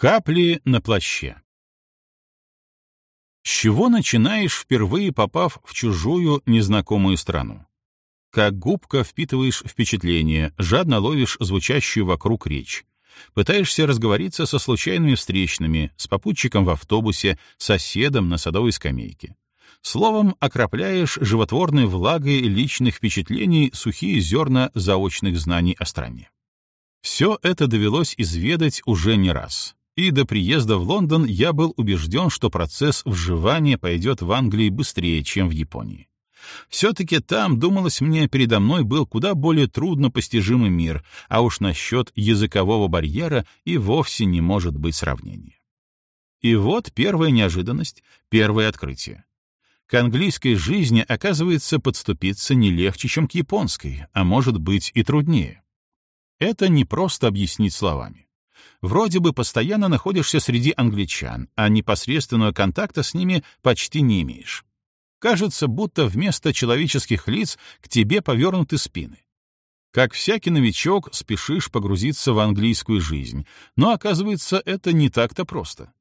Капли на плаще. С чего начинаешь, впервые попав в чужую, незнакомую страну? Как губка впитываешь впечатление, жадно ловишь звучащую вокруг речь. Пытаешься разговориться со случайными встречными, с попутчиком в автобусе, соседом на садовой скамейке. Словом, окропляешь животворной влагой личных впечатлений сухие зерна заочных знаний о стране. Все это довелось изведать уже не раз и до приезда в Лондон я был убежден, что процесс вживания пойдет в Англии быстрее, чем в Японии. Все-таки там, думалось мне, передо мной был куда более трудно постижимый мир, а уж насчет языкового барьера и вовсе не может быть сравнения. И вот первая неожиданность, первое открытие. К английской жизни, оказывается, подступиться не легче, чем к японской, а может быть и труднее. Это не просто объяснить словами вроде бы постоянно находишься среди англичан, а непосредственного контакта с ними почти не имеешь. Кажется, будто вместо человеческих лиц к тебе повернуты спины. Как всякий новичок, спешишь погрузиться в английскую жизнь, но оказывается, это не так-то просто.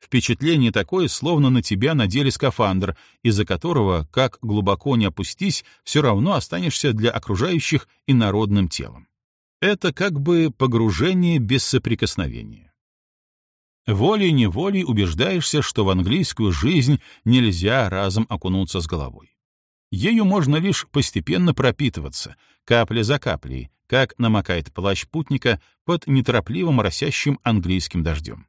Впечатление такое, словно на тебя надели скафандр, из-за которого, как глубоко не опустись, все равно останешься для окружающих инородным телом. Это как бы погружение без соприкосновения. Волей-неволей убеждаешься, что в английскую жизнь нельзя разом окунуться с головой. Ею можно лишь постепенно пропитываться, капля за каплей, как намокает плащ путника под неторопливым росящим английским дождем.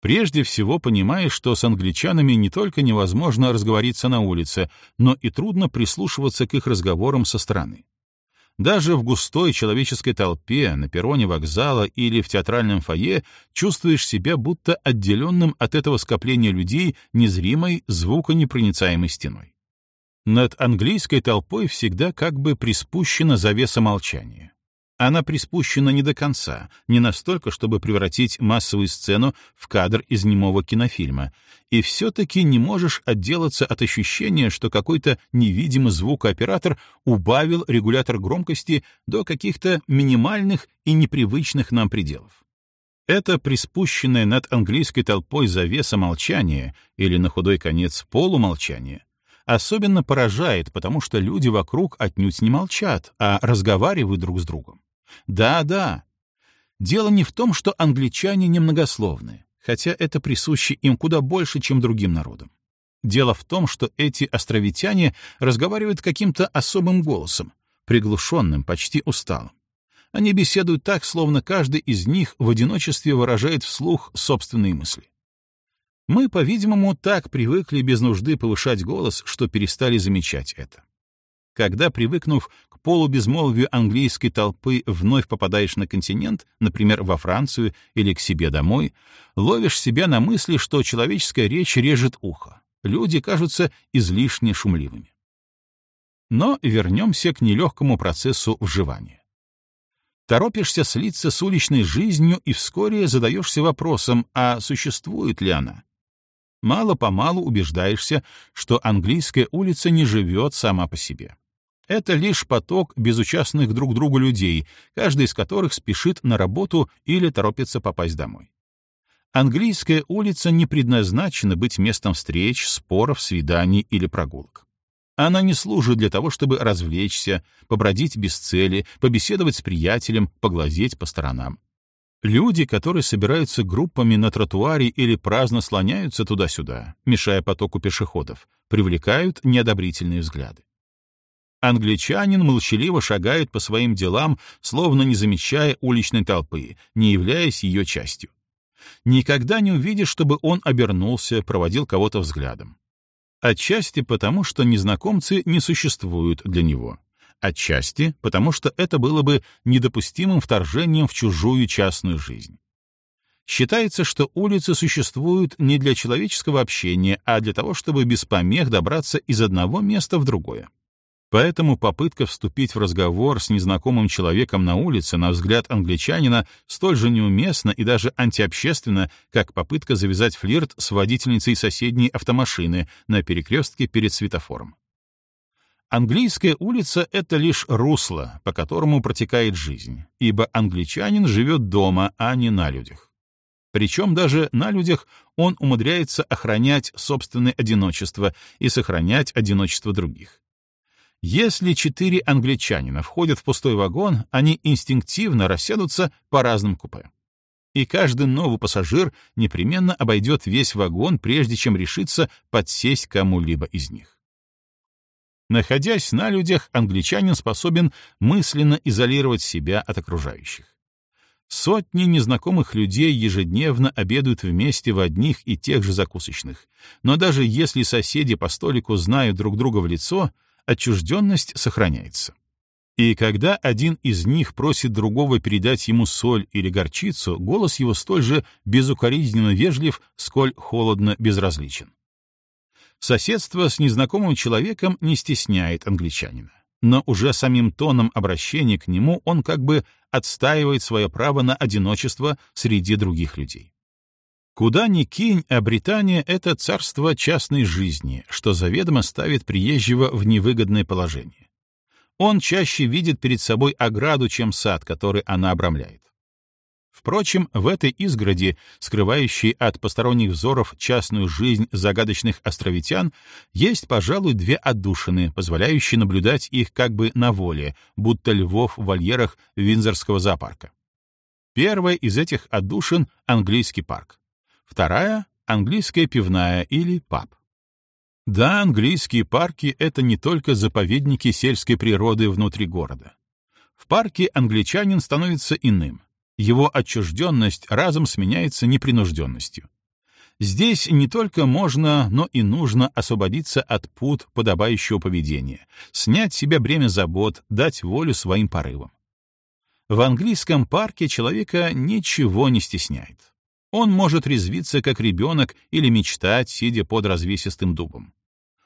Прежде всего понимаешь, что с англичанами не только невозможно разговориться на улице, но и трудно прислушиваться к их разговорам со стороны. Даже в густой человеческой толпе, на перроне вокзала или в театральном фойе чувствуешь себя будто отделенным от этого скопления людей незримой звуконепроницаемой стеной. Над английской толпой всегда как бы приспущена завеса молчания. Она приспущена не до конца, не настолько, чтобы превратить массовую сцену в кадр из немого кинофильма, и все-таки не можешь отделаться от ощущения, что какой-то невидимый звукооператор убавил регулятор громкости до каких-то минимальных и непривычных нам пределов. Это приспущенная над английской толпой завеса молчания, или на худой конец полумолчания, особенно поражает, потому что люди вокруг отнюдь не молчат, а разговаривают друг с другом. Да-да. Дело не в том, что англичане немногословны, хотя это присуще им куда больше, чем другим народам. Дело в том, что эти островитяне разговаривают каким-то особым голосом, приглушенным, почти усталым. Они беседуют так, словно каждый из них в одиночестве выражает вслух собственные мысли. Мы, по-видимому, так привыкли без нужды повышать голос, что перестали замечать это. Когда, привыкнув полубезмолвию английской толпы, вновь попадаешь на континент, например, во Францию или к себе домой, ловишь себя на мысли, что человеческая речь режет ухо. Люди кажутся излишне шумливыми. Но вернемся к нелегкому процессу вживания. Торопишься слиться с уличной жизнью и вскоре задаешься вопросом, а существует ли она? Мало-помалу убеждаешься, что английская улица не живет сама по себе. Это лишь поток безучастных друг другу людей, каждый из которых спешит на работу или торопится попасть домой. Английская улица не предназначена быть местом встреч, споров, свиданий или прогулок. Она не служит для того, чтобы развлечься, побродить без цели, побеседовать с приятелем, поглазеть по сторонам. Люди, которые собираются группами на тротуаре или праздно слоняются туда-сюда, мешая потоку пешеходов, привлекают неодобрительные взгляды. Англичанин молчаливо шагает по своим делам, словно не замечая уличной толпы, не являясь ее частью. Никогда не увидишь, чтобы он обернулся, проводил кого-то взглядом. Отчасти потому, что незнакомцы не существуют для него. Отчасти потому, что это было бы недопустимым вторжением в чужую частную жизнь. Считается, что улицы существуют не для человеческого общения, а для того, чтобы без помех добраться из одного места в другое. Поэтому попытка вступить в разговор с незнакомым человеком на улице, на взгляд англичанина, столь же неуместна и даже антиобщественна, как попытка завязать флирт с водительницей соседней автомашины на перекрестке перед светофором. Английская улица — это лишь русло, по которому протекает жизнь, ибо англичанин живет дома, а не на людях. Причем даже на людях он умудряется охранять собственное одиночество и сохранять одиночество других. Если четыре англичанина входят в пустой вагон, они инстинктивно рассядутся по разным купе. И каждый новый пассажир непременно обойдет весь вагон, прежде чем решиться подсесть кому-либо из них. Находясь на людях, англичанин способен мысленно изолировать себя от окружающих. Сотни незнакомых людей ежедневно обедают вместе в одних и тех же закусочных, но даже если соседи по столику знают друг друга в лицо, отчужденность сохраняется. И когда один из них просит другого передать ему соль или горчицу, голос его столь же безукоризненно вежлив, сколь холодно безразличен. Соседство с незнакомым человеком не стесняет англичанина, но уже самим тоном обращения к нему он как бы отстаивает свое право на одиночество среди других людей. Куда ни кинь, а Британия — это царство частной жизни, что заведомо ставит приезжего в невыгодное положение. Он чаще видит перед собой ограду, чем сад, который она обрамляет. Впрочем, в этой изгороди, скрывающей от посторонних взоров частную жизнь загадочных островитян, есть, пожалуй, две отдушины, позволяющие наблюдать их как бы на воле, будто львов в вольерах Винзорского зоопарка. Первая из этих отдушин — английский парк. Вторая — английская пивная или паб. Да, английские парки — это не только заповедники сельской природы внутри города. В парке англичанин становится иным его отчужденность разом сменяется непринужденностью. Здесь не только можно, но и нужно освободиться от пут подобающего поведения, снять с себя бремя забот, дать волю своим порывам. В английском парке человека ничего не стесняет. Он может резвиться, как ребенок, или мечтать, сидя под развесистым дубом.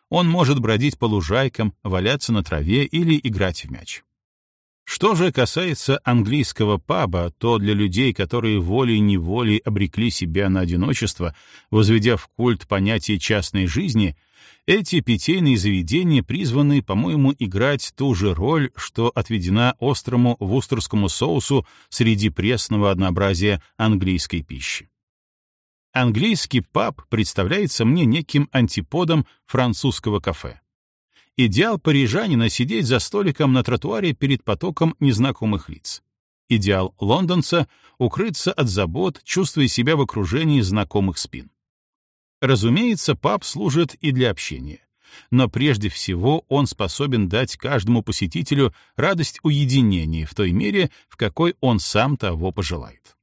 Он может бродить по лужайкам, валяться на траве или играть в мяч. Что же касается английского паба, то для людей, которые волей-неволей обрекли себя на одиночество, возведя в культ понятие частной жизни, эти питейные заведения призваны, по-моему, играть ту же роль, что отведена острому вустерскому соусу среди пресного однообразия английской пищи. Английский паб представляется мне неким антиподом французского кафе. Идеал парижанина — сидеть за столиком на тротуаре перед потоком незнакомых лиц. Идеал лондонца — укрыться от забот, чувствуя себя в окружении знакомых спин. Разумеется, паб служит и для общения. Но прежде всего он способен дать каждому посетителю радость уединения в той мере, в какой он сам того пожелает.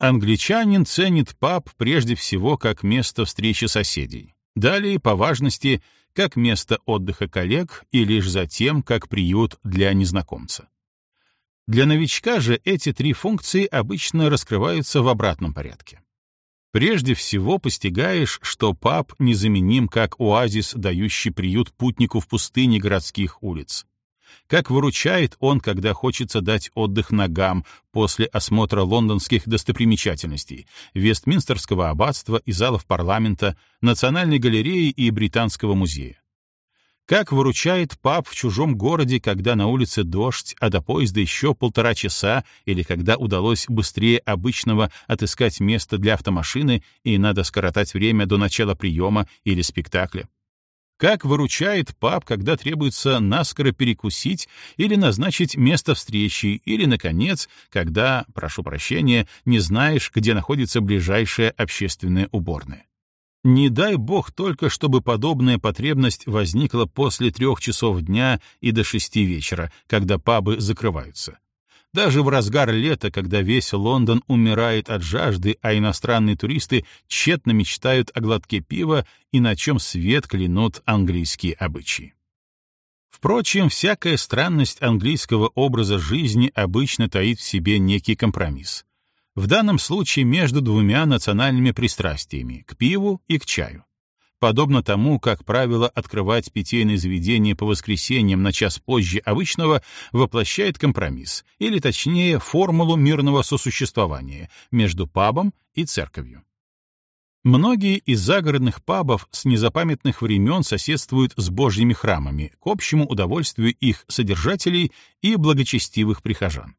Англичанин ценит паб прежде всего как место встречи соседей. Далее, по важности, как место отдыха коллег и лишь затем как приют для незнакомца. Для новичка же эти три функции обычно раскрываются в обратном порядке. Прежде всего постигаешь, что паб незаменим как оазис, дающий приют путнику в пустыне городских улиц. Как выручает он, когда хочется дать отдых ногам после осмотра лондонских достопримечательностей, Вестминстерского аббатства и залов парламента, Национальной галереи и Британского музея. Как выручает паб в чужом городе, когда на улице дождь, а до поезда еще полтора часа, или когда удалось быстрее обычного отыскать место для автомашины и надо скоротать время до начала приема или спектакля. Как выручает паб, когда требуется наскоро перекусить или назначить место встречи, или, наконец, когда, прошу прощения, не знаешь, где находится ближайшая общественная уборная. Не дай бог только, чтобы подобная потребность возникла после трех часов дня и до шести вечера, когда пабы закрываются. Даже в разгар лета, когда весь Лондон умирает от жажды, а иностранные туристы тщетно мечтают о глотке пива и на чем свет клянут английские обычаи. Впрочем, всякая странность английского образа жизни обычно таит в себе некий компромисс. В данном случае между двумя национальными пристрастиями — к пиву и к чаю подобно тому, как правило открывать питейные заведения по воскресеньям на час позже обычного, воплощает компромисс, или точнее формулу мирного сосуществования между пабом и церковью. Многие из загородных пабов с незапамятных времен соседствуют с божьими храмами к общему удовольствию их содержателей и благочестивых прихожан.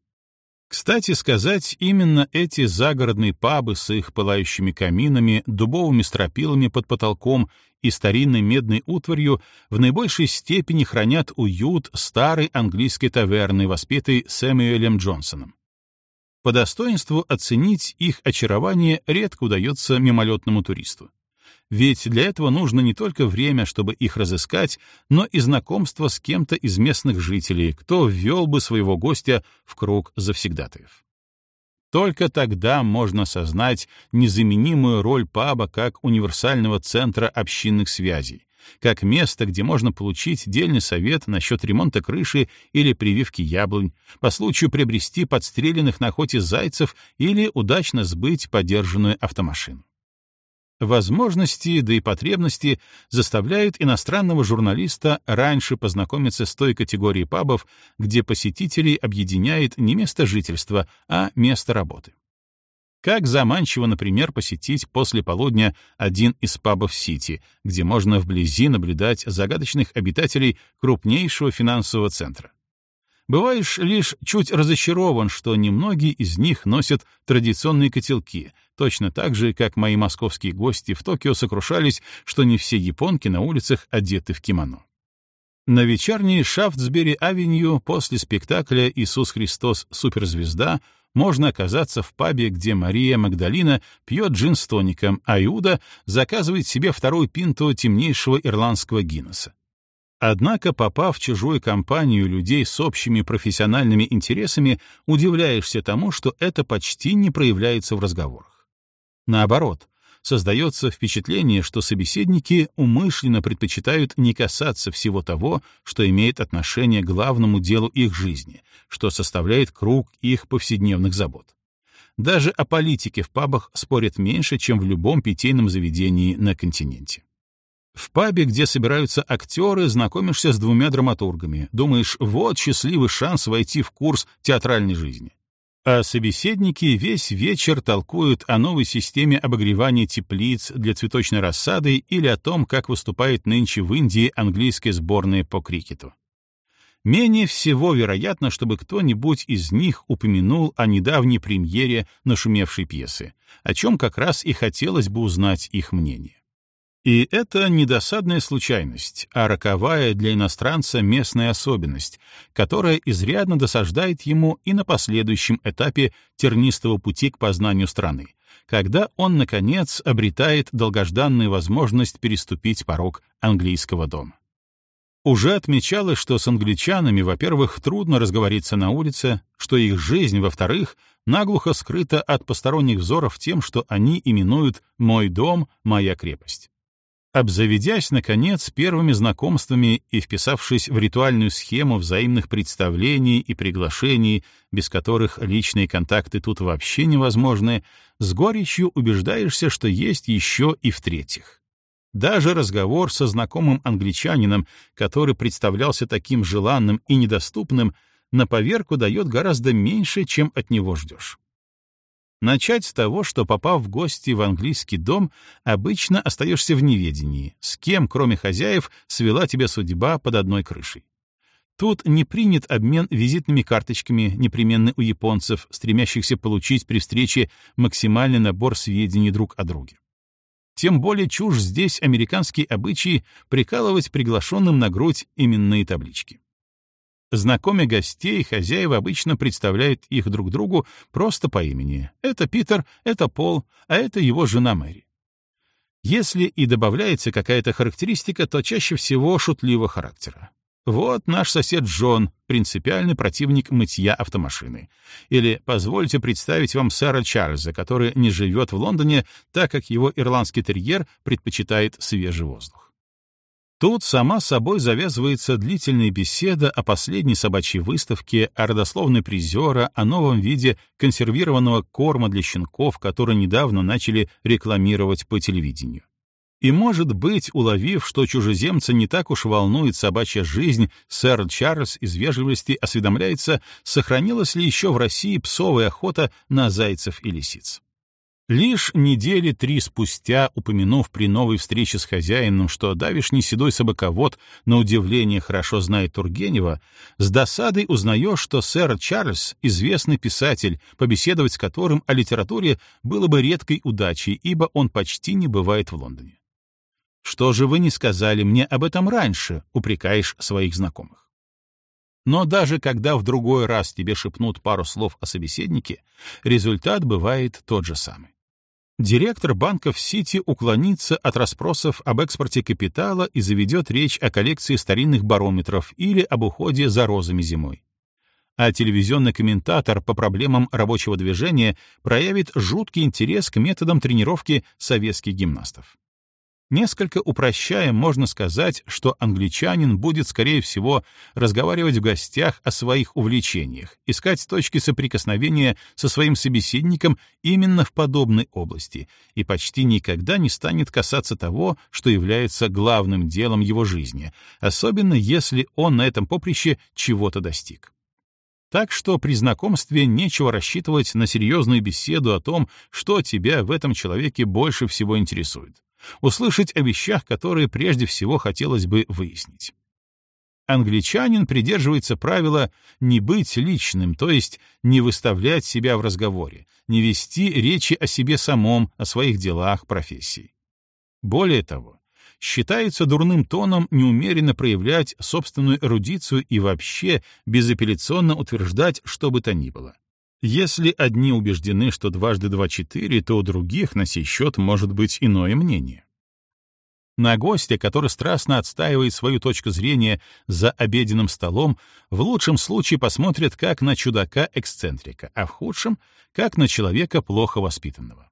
Кстати сказать, именно эти загородные пабы с их пылающими каминами, дубовыми стропилами под потолком и старинной медной утварью в наибольшей степени хранят уют старой английской таверны, воспетой Сэмюэлем Джонсоном. По достоинству оценить их очарование редко удается мимолетному туристу. Ведь для этого нужно не только время, чтобы их разыскать, но и знакомство с кем-то из местных жителей, кто ввел бы своего гостя в круг завсегдатаев. Только тогда можно осознать незаменимую роль паба как универсального центра общинных связей, как место, где можно получить дельный совет насчет ремонта крыши или прививки яблонь, по случаю приобрести подстреленных на охоте зайцев или удачно сбыть подержанную автомашину. Возможности, да и потребности заставляют иностранного журналиста раньше познакомиться с той категорией пабов, где посетителей объединяет не место жительства, а место работы. Как заманчиво, например, посетить после полудня один из пабов Сити, где можно вблизи наблюдать загадочных обитателей крупнейшего финансового центра. Бываешь лишь чуть разочарован, что немногие из них носят традиционные котелки, точно так же, как мои московские гости в Токио сокрушались, что не все японки на улицах одеты в кимоно. На вечерней Шафтсбери-авеню после спектакля «Иисус Христос. Суперзвезда» можно оказаться в пабе, где Мария Магдалина пьет джин с тоником, а Иуда заказывает себе вторую пинту темнейшего ирландского Гиннесса. Однако, попав в чужую компанию людей с общими профессиональными интересами, удивляешься тому, что это почти не проявляется в разговорах. Наоборот, создается впечатление, что собеседники умышленно предпочитают не касаться всего того, что имеет отношение к главному делу их жизни, что составляет круг их повседневных забот. Даже о политике в пабах спорят меньше, чем в любом питейном заведении на континенте. В пабе, где собираются актеры, знакомишься с двумя драматургами. Думаешь, вот счастливый шанс войти в курс театральной жизни. А собеседники весь вечер толкуют о новой системе обогревания теплиц для цветочной рассады или о том, как выступает нынче в Индии английская сборная по крикету. Менее всего вероятно, чтобы кто-нибудь из них упомянул о недавней премьере нашумевшей пьесы, о чем как раз и хотелось бы узнать их мнение. И это не досадная случайность, а роковая для иностранца местная особенность, которая изрядно досаждает ему и на последующем этапе тернистого пути к познанию страны, когда он, наконец, обретает долгожданную возможность переступить порог английского дома. Уже отмечалось, что с англичанами, во-первых, трудно разговориться на улице, что их жизнь, во-вторых, наглухо скрыта от посторонних взоров тем, что они именуют «мой дом, моя крепость». Обзаведясь, наконец, первыми знакомствами и вписавшись в ритуальную схему взаимных представлений и приглашений, без которых личные контакты тут вообще невозможны, с горечью убеждаешься, что есть еще и в-третьих. Даже разговор со знакомым англичанином, который представлялся таким желанным и недоступным, на поверку дает гораздо меньше, чем от него ждешь. Начать с того, что, попав в гости в английский дом, обычно остаешься в неведении, с кем, кроме хозяев, свела тебя судьба под одной крышей. Тут не принят обмен визитными карточками, непременный у японцев, стремящихся получить при встрече максимальный набор сведений друг о друге. Тем более чушь здесь американские обычаи прикалывать приглашенным на грудь именные таблички. Знакомя гостей, хозяева обычно представляют их друг другу просто по имени. Это Питер, это Пол, а это его жена Мэри. Если и добавляется какая-то характеристика, то чаще всего шутливого характера. Вот наш сосед Джон, принципиальный противник мытья автомашины. Или позвольте представить вам сэра Чарльза, который не живет в Лондоне, так как его ирландский терьер предпочитает свежий воздух. Тут сама собой завязывается длительная беседа о последней собачьей выставке, о родословной призера, о новом виде консервированного корма для щенков, который недавно начали рекламировать по телевидению. И, может быть, уловив, что чужеземца не так уж волнует собачья жизнь, сэр Чарльз из вежливости осведомляется, сохранилась ли еще в России псовая охота на зайцев и лисиц. Лишь недели три спустя, упомянув при новой встрече с хозяином, что давишний седой собаковод на удивление хорошо знает Тургенева, с досадой узнаешь, что сэр Чарльз — известный писатель, побеседовать с которым о литературе было бы редкой удачей, ибо он почти не бывает в Лондоне. «Что же вы не сказали мне об этом раньше?» — упрекаешь своих знакомых. Но даже когда в другой раз тебе шепнут пару слов о собеседнике, результат бывает тот же самый. Директор банка в Сити уклонится от расспросов об экспорте капитала и заведет речь о коллекции старинных барометров или об уходе за розами зимой. А телевизионный комментатор по проблемам рабочего движения проявит жуткий интерес к методам тренировки советских гимнастов. Несколько упрощая, можно сказать, что англичанин будет, скорее всего, разговаривать в гостях о своих увлечениях, искать точки соприкосновения со своим собеседником именно в подобной области и почти никогда не станет касаться того, что является главным делом его жизни, особенно если он на этом поприще чего-то достиг. Так что при знакомстве нечего рассчитывать на серьезную беседу о том, что тебя в этом человеке больше всего интересует услышать о вещах, которые прежде всего хотелось бы выяснить. Англичанин придерживается правила не быть личным, то есть не выставлять себя в разговоре, не вести речи о себе самом, о своих делах, профессии. Более того, считается дурным тоном неумеренно проявлять собственную эрудицию и вообще безапелляционно утверждать что бы то ни было. Если одни убеждены, что дважды два — четыре, то у других на сей счет может быть иное мнение. На гостя, который страстно отстаивает свою точку зрения за обеденным столом, в лучшем случае посмотрят как на чудака-эксцентрика, а в худшем — как на человека плохо воспитанного.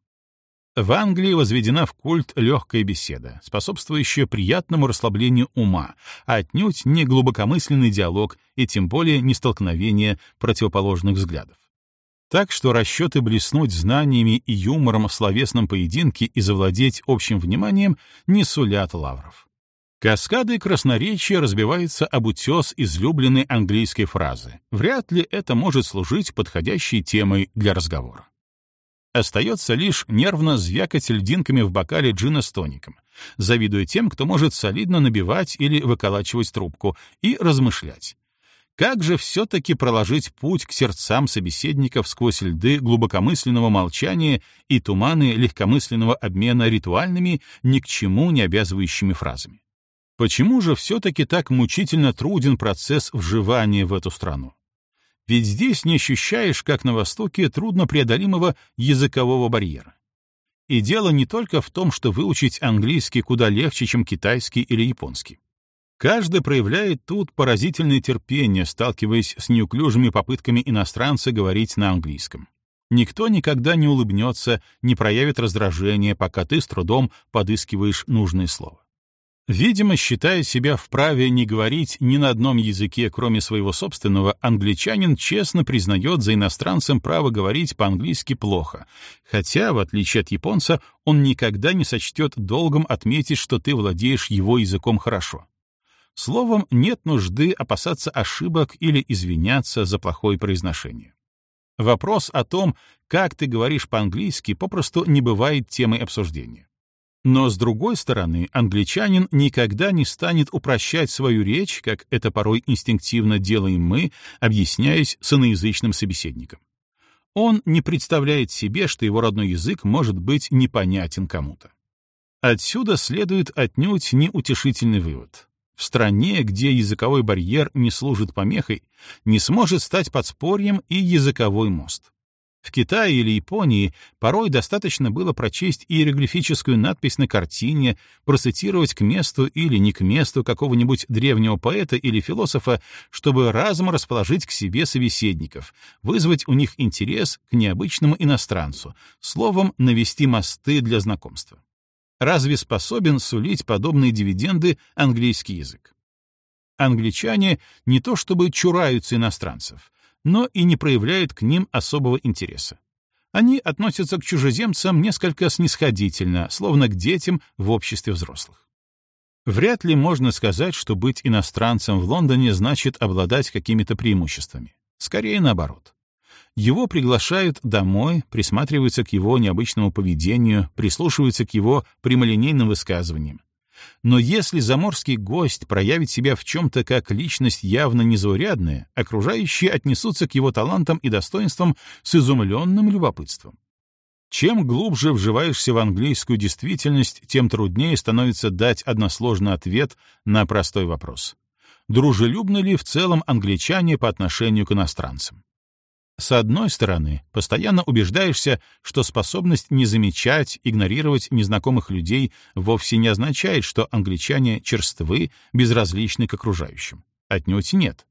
В Англии возведена в культ легкая беседа, способствующая приятному расслаблению ума, а отнюдь не глубокомысленный диалог и тем более не столкновение противоположных взглядов. Так что расчеты блеснуть знаниями и юмором в словесном поединке и завладеть общим вниманием не сулят лавров. Каскады красноречия разбиваются об утес излюбленной английской фразы. Вряд ли это может служить подходящей темой для разговора. Остается лишь нервно звякать льдинками в бокале джина с тоником, завидуя тем, кто может солидно набивать или выколачивать трубку, и размышлять. Как же все-таки проложить путь к сердцам собеседников сквозь льды глубокомысленного молчания и туманы легкомысленного обмена ритуальными, ни к чему не обязывающими фразами? Почему же все-таки так мучительно труден процесс вживания в эту страну? Ведь здесь не ощущаешь, как на Востоке, труднопреодолимого языкового барьера. И дело не только в том, что выучить английский куда легче, чем китайский или японский. Каждый проявляет тут поразительное терпение, сталкиваясь с неуклюжими попытками иностранца говорить на английском. Никто никогда не улыбнется, не проявит раздражения, пока ты с трудом подыскиваешь нужное слово. Видимо, считая себя вправе не говорить ни на одном языке, кроме своего собственного, англичанин честно признает за иностранцем право говорить по-английски плохо, хотя, в отличие от японца, он никогда не сочтет долгом отметить, что ты владеешь его языком хорошо. Словом, нет нужды опасаться ошибок или извиняться за плохое произношение. Вопрос о том, как ты говоришь по-английски, попросту не бывает темой обсуждения. Но, с другой стороны, англичанин никогда не станет упрощать свою речь, как это порой инстинктивно делаем мы, объясняясь с иноязычным собеседником. Он не представляет себе, что его родной язык может быть непонятен кому-то. Отсюда следует отнюдь неутешительный вывод в стране, где языковой барьер не служит помехой, не сможет стать подспорьем и языковой мост. В Китае или Японии порой достаточно было прочесть иероглифическую надпись на картине, процитировать к месту или не к месту какого-нибудь древнего поэта или философа, чтобы разом расположить к себе собеседников, вызвать у них интерес к необычному иностранцу, словом, навести мосты для знакомства. Разве способен сулить подобные дивиденды английский язык? Англичане не то чтобы чураются иностранцев, но и не проявляют к ним особого интереса. Они относятся к чужеземцам несколько снисходительно, словно к детям в обществе взрослых. Вряд ли можно сказать, что быть иностранцем в Лондоне значит обладать какими-то преимуществами. Скорее наоборот. Его приглашают домой, присматриваются к его необычному поведению, прислушиваются к его прямолинейным высказываниям. Но если заморский гость проявит себя в чем-то как личность явно незаурядная, окружающие отнесутся к его талантам и достоинствам с изумленным любопытством. Чем глубже вживаешься в английскую действительность, тем труднее становится дать односложный ответ на простой вопрос. Дружелюбны ли в целом англичане по отношению к иностранцам? С одной стороны, постоянно убеждаешься, что способность не замечать, игнорировать незнакомых людей вовсе не означает, что англичане черствы, безразличны к окружающим. Отнюдь нет.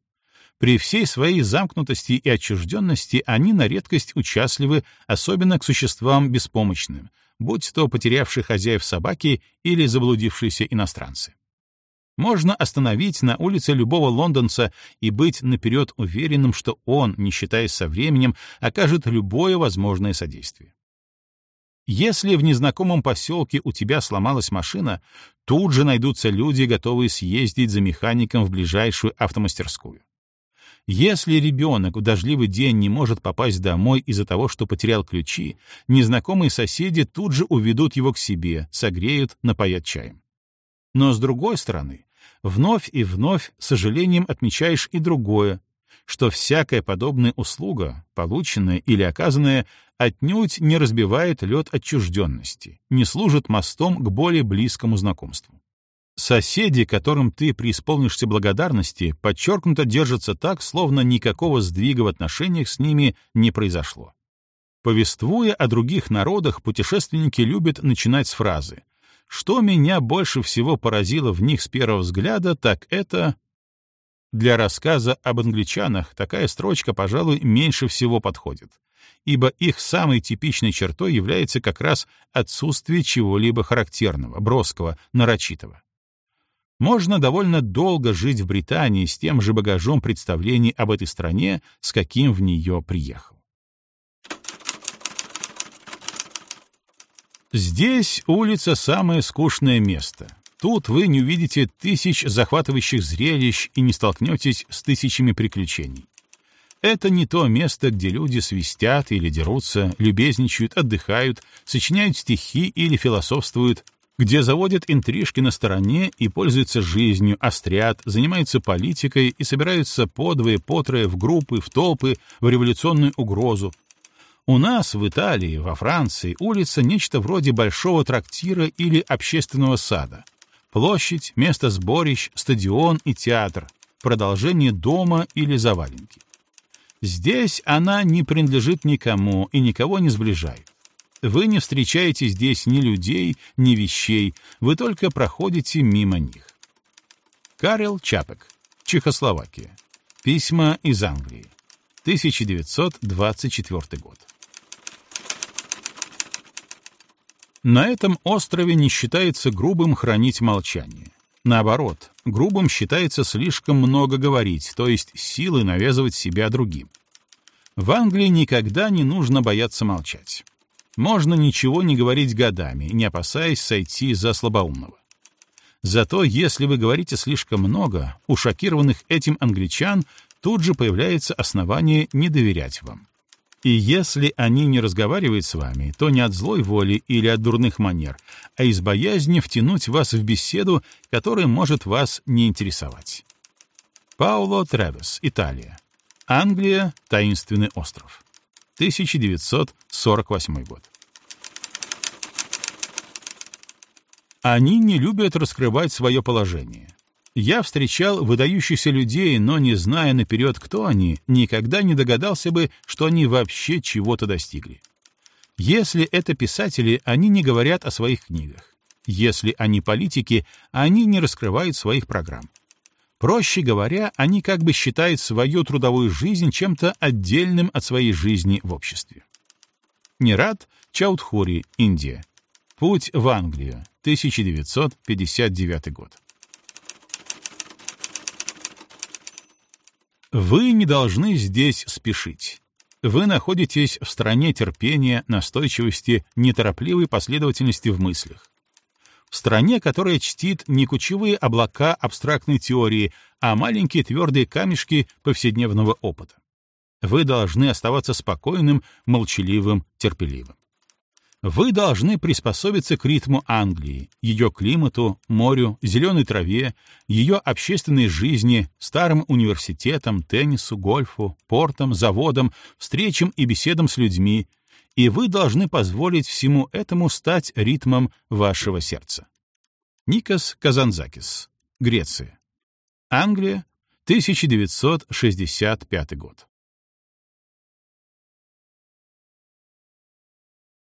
При всей своей замкнутости и отчужденности они на редкость участливы, особенно к существам беспомощным, будь то потерявшие хозяев собаки или заблудившиеся иностранцы. Можно остановить на улице любого лондонца и быть наперед уверенным, что он, не считаясь со временем, окажет любое возможное содействие. Если в незнакомом поселке у тебя сломалась машина, тут же найдутся люди, готовые съездить за механиком в ближайшую автомастерскую. Если ребенок в дождливый день не может попасть домой из-за того, что потерял ключи, незнакомые соседи тут же уведут его к себе, согреют, напоят чаем. Но с другой стороны, вновь и вновь с сожалением отмечаешь и другое, что всякая подобная услуга, полученная или оказанная, отнюдь не разбивает лед отчужденности, не служит мостом к более близкому знакомству. Соседи, которым ты преисполнишься благодарности, подчеркнуто держатся так, словно никакого сдвига в отношениях с ними не произошло. Повествуя о других народах, путешественники любят начинать с фразы что меня больше всего поразило в них с первого взгляда, так это... Для рассказа об англичанах такая строчка, пожалуй, меньше всего подходит, ибо их самой типичной чертой является как раз отсутствие чего-либо характерного, броского, нарочитого. Можно довольно долго жить в Британии с тем же багажом представлений об этой стране, с каким в нее приехал. Здесь улица — самое скучное место. Тут вы не увидите тысяч захватывающих зрелищ и не столкнетесь с тысячами приключений. Это не то место, где люди свистят или дерутся, любезничают, отдыхают, сочиняют стихи или философствуют, где заводят интрижки на стороне и пользуются жизнью, острят, занимаются политикой и собираются подвое, потрое в группы, в толпы, в революционную угрозу, у нас в Италии, во Франции, улица — нечто вроде большого трактира или общественного сада. Площадь, место сборищ, стадион и театр, продолжение дома или заваленки. Здесь она не принадлежит никому и никого не сближает. Вы не встречаете здесь ни людей, ни вещей, вы только проходите мимо них. Карел Чапек, Чехословакия. Письма из Англии. 1924 год. На этом острове не считается грубым хранить молчание. Наоборот, грубым считается слишком много говорить, то есть силы навязывать себя другим. В Англии никогда не нужно бояться молчать. Можно ничего не говорить годами, не опасаясь сойти за слабоумного. Зато если вы говорите слишком много, у шокированных этим англичан тут же появляется основание не доверять вам. И если они не разговаривают с вами, то не от злой воли или от дурных манер, а из боязни втянуть вас в беседу, которая может вас не интересовать. Пауло Тревес, Италия. Англия, таинственный остров. 1948 год. Они не любят раскрывать свое положение. Я встречал выдающихся людей, но не зная наперед, кто они, никогда не догадался бы, что они вообще чего-то достигли. Если это писатели, они не говорят о своих книгах. Если они политики, они не раскрывают своих программ. Проще говоря, они как бы считают свою трудовую жизнь чем-то отдельным от своей жизни в обществе. Нерад Чаудхури, Индия. Путь в Англию, 1959 год. Вы не должны здесь спешить. Вы находитесь в стране терпения, настойчивости, неторопливой последовательности в мыслях. В стране, которая чтит не кучевые облака абстрактной теории, а маленькие твердые камешки повседневного опыта. Вы должны оставаться спокойным, молчаливым, терпеливым. Вы должны приспособиться к ритму Англии, ее климату, морю, зеленой траве, ее общественной жизни, старым университетам, теннису, гольфу, портам, заводам, встречам и беседам с людьми, и вы должны позволить всему этому стать ритмом вашего сердца. Никос Казанзакис, Греция. Англия, 1965 год.